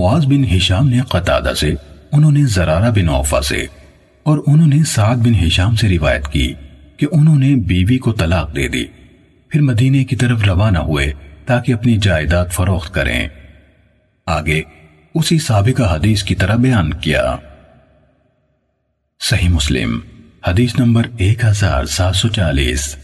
معاذ بن ہشام نے قطادہ سے، انہوں نے زرارہ بن عوفہ سے، اور انہوں نے سعد بن ہشام سے روایت کی کہ انہوں نے بیوی کو طلاق دے دی۔ پھر مدینے کی طرف روانہ ہوئے تاکہ اپنی جائیداد فروخت کریں۔ آگے اسی سابقہ حدیث کی طرح بیان کیا۔ صحیح مسلم، حدیث نمبر ایک ہزار سات سو چالیس۔